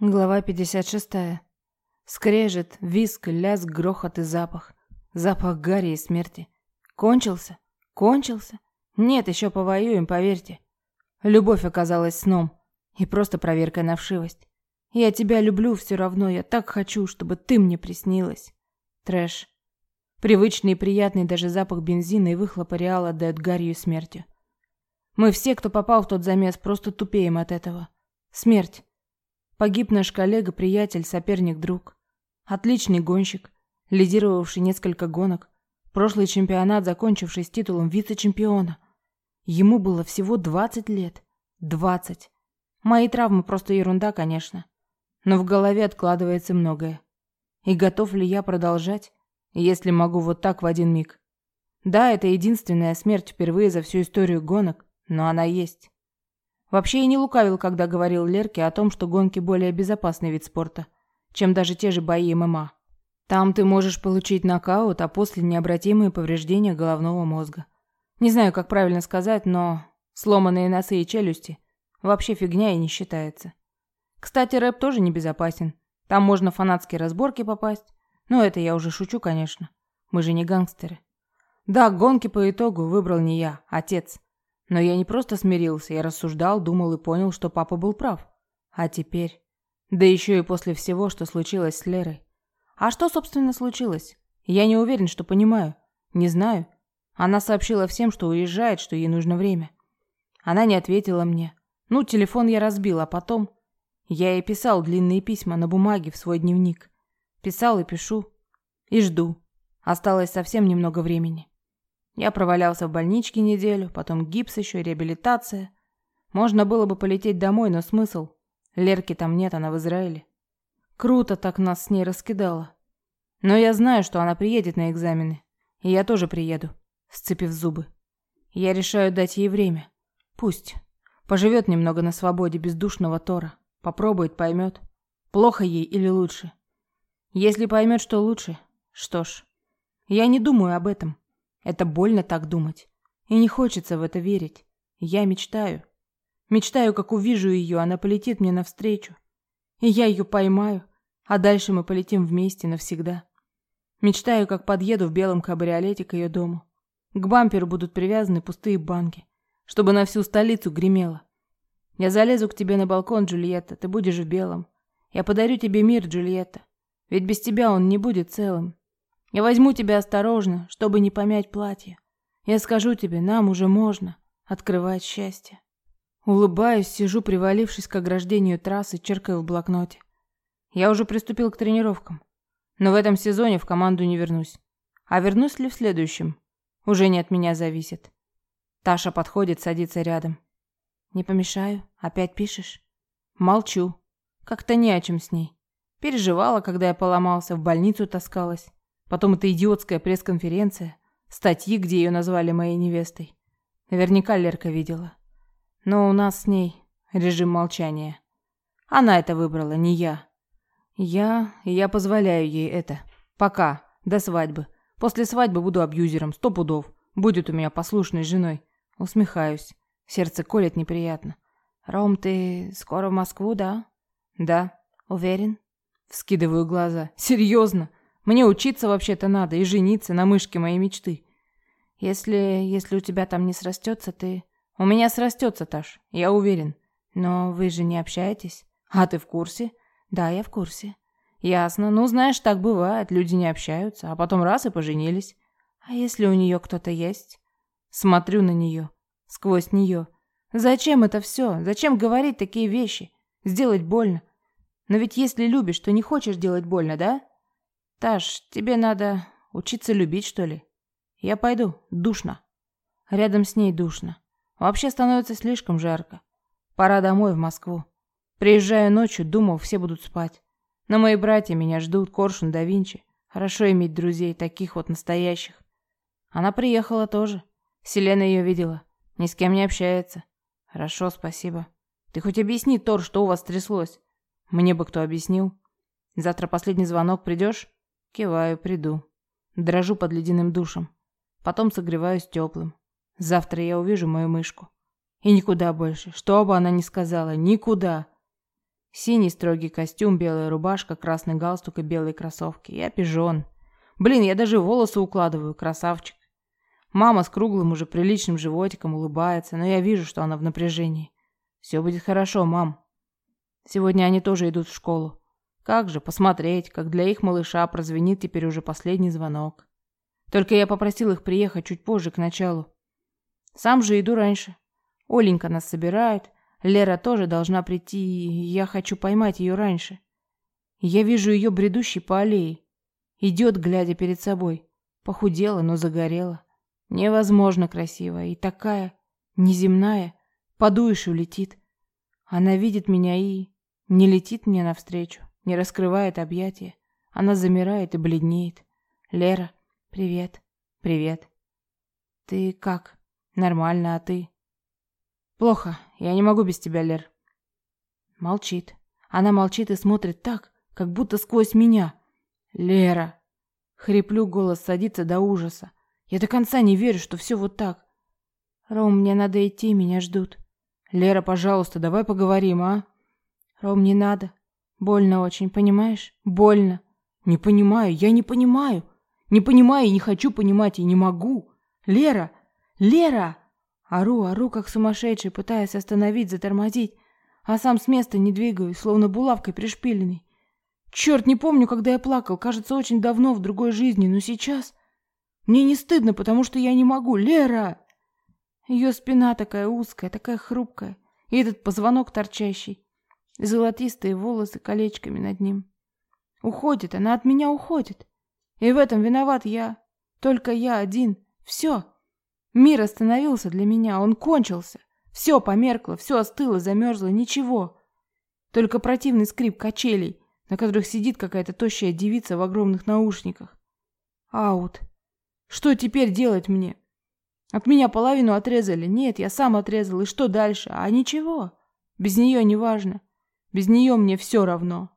Глава 56. Скрежет, виск, лязг, грохот и запах. Запах гари и смерти. Кончился? Кончился? Нет, еще повоюем, поверьте. Любовь оказалась сном и просто проверкой на вшивость. Я тебя люблю все равно, я так хочу, чтобы ты мне приснилась. Трэш. Привычный и приятный даже запах бензина и выхлопа реала отдает гарью и смертью. Мы все, кто попал в тот замес, просто тупеем от этого. Смерть. Погиб наш коллега, приятель, соперник, друг. Отличный гонщик, лидировавший несколько гонок. Прошлый чемпионат, закончивший с титулом вице-чемпиона. Ему было всего 20 лет. 20. Мои травмы просто ерунда, конечно. Но в голове откладывается многое. И готов ли я продолжать, если могу вот так в один миг? Да, это единственная смерть впервые за всю историю гонок, но она есть. Вообще я не лукавил, когда говорил Лерке о том, что гонки более безопасный вид спорта, чем даже те же бои ММА. Там ты можешь получить нокаут, а после необратимые повреждения головного мозга. Не знаю, как правильно сказать, но сломанные носы и челюсти вообще фигня и не считается. Кстати, рэп тоже небезопасен. Там можно в фанатские разборки попасть. Но это я уже шучу, конечно. Мы же не гангстеры. Да, гонки по итогу выбрал не я, отец. Но я не просто смирился, я рассуждал, думал и понял, что папа был прав. А теперь... Да еще и после всего, что случилось с Лерой. А что, собственно, случилось? Я не уверен, что понимаю. Не знаю. Она сообщила всем, что уезжает, что ей нужно время. Она не ответила мне. Ну, телефон я разбил, а потом... Я ей писал длинные письма на бумаге в свой дневник. Писал и пишу. И жду. Осталось совсем немного времени. Я провалялся в больничке неделю, потом гипс еще, реабилитация. Можно было бы полететь домой, но смысл? Лерки там нет, она в Израиле. Круто так нас с ней раскидало. Но я знаю, что она приедет на экзамены. И я тоже приеду, сцепив зубы. Я решаю дать ей время. Пусть. Поживет немного на свободе бездушного Тора. Попробует, поймет. Плохо ей или лучше. Если поймет, что лучше, что ж. Я не думаю об этом. Это больно так думать. И не хочется в это верить. Я мечтаю. Мечтаю, как увижу ее, она полетит мне навстречу. И я ее поймаю, а дальше мы полетим вместе навсегда. Мечтаю, как подъеду в белом кабриолете к ее дому. К бамперу будут привязаны пустые банки, чтобы на всю столицу гремело. Я залезу к тебе на балкон, Джульетта, ты будешь в белом. Я подарю тебе мир, Джульетта. Ведь без тебя он не будет целым. Я возьму тебя осторожно, чтобы не помять платье. Я скажу тебе, нам уже можно открывать счастье. Улыбаюсь, сижу, привалившись к ограждению трассы, черкаю в блокноте. Я уже приступил к тренировкам. Но в этом сезоне в команду не вернусь. А вернусь ли в следующем? Уже не от меня зависит. Таша подходит, садится рядом. Не помешаю? Опять пишешь? Молчу. Как-то не о чем с ней. Переживала, когда я поломался, в больницу таскалась. Потом эта идиотская пресс-конференция, статьи, где ее назвали моей невестой. Наверняка Лерка видела. Но у нас с ней режим молчания. Она это выбрала, не я. Я... я позволяю ей это. Пока, до свадьбы. После свадьбы буду абьюзером, сто пудов. Будет у меня послушной женой. Усмехаюсь. Сердце колет неприятно. Ром, ты скоро в Москву, да? Да. Уверен? Вскидываю глаза. Серьезно? Мне учиться вообще-то надо и жениться на мышке моей мечты. Если... если у тебя там не срастется, ты... У меня срастется, Таш, я уверен. Но вы же не общаетесь. А ты в курсе? Да, я в курсе. Ясно. Ну, знаешь, так бывает. Люди не общаются, а потом раз и поженились. А если у нее кто-то есть? Смотрю на нее. Сквозь нее. Зачем это все? Зачем говорить такие вещи? Сделать больно? Но ведь если любишь, то не хочешь делать больно, да? Таш, тебе надо учиться любить, что ли? Я пойду, душно. Рядом с ней душно. Вообще становится слишком жарко. Пора домой, в Москву. Приезжаю ночью, думал, все будут спать. Но мои братья меня ждут, Коршун, да Винчи. Хорошо иметь друзей, таких вот настоящих. Она приехала тоже. Селена ее видела. Ни с кем не общается. Хорошо, спасибо. Ты хоть объясни, Тор, что у вас тряслось? Мне бы кто объяснил. Завтра последний звонок, придешь? Киваю, приду. Дрожу под ледяным душем. Потом согреваюсь теплым. Завтра я увижу мою мышку. И никуда больше. Что бы она ни сказала, никуда. Синий строгий костюм, белая рубашка, красный галстук и белые кроссовки. Я пижон. Блин, я даже волосы укладываю, красавчик. Мама с круглым уже приличным животиком улыбается, но я вижу, что она в напряжении. Все будет хорошо, мам. Сегодня они тоже идут в школу. Как же посмотреть, как для их малыша прозвенит теперь уже последний звонок. Только я попросил их приехать чуть позже, к началу. Сам же иду раньше. Оленька нас собирает. Лера тоже должна прийти, и я хочу поймать ее раньше. Я вижу ее бредущей по аллее. Идет, глядя перед собой. Похудела, но загорела. Невозможно красивая и такая неземная. Подуешь и улетит. Она видит меня и не летит мне навстречу, не раскрывает объятия. Она замирает и бледнеет. Лера, привет, привет. Ты как? Нормально, а ты? Плохо. Я не могу без тебя, Лер. Молчит. Она молчит и смотрит так, как будто сквозь меня. Лера. Хриплю, голос садится до ужаса. Я до конца не верю, что все вот так. Ром, мне надо идти, меня ждут. Лера, пожалуйста, давай поговорим, а? Ром, не надо. Больно очень, понимаешь? Больно. Не понимаю, я не понимаю. Не понимаю и не хочу понимать, и не могу. Лера! Лера! Ору, ору, как сумасшедший, пытаясь остановить, затормозить, а сам с места не двигаюсь, словно булавкой пришпиленный. Черт, не помню, когда я плакал, кажется, очень давно в другой жизни, но сейчас... Мне не стыдно, потому что я не могу. Лера! Ее спина такая узкая, такая хрупкая. И этот позвонок торчащий. Золотистые волосы колечками над ним. Уходит, она от меня уходит. И в этом виноват я. Только я один. Все. Мир остановился для меня, он кончился. Все померкло, все остыло, замерзло, ничего. Только противный скрип качелей, на которых сидит какая-то тощая девица в огромных наушниках. Аут. Что теперь делать мне? От меня половину отрезали. Нет, я сам отрезал. И что дальше? А ничего. Без нее не важно. Без нее мне все равно.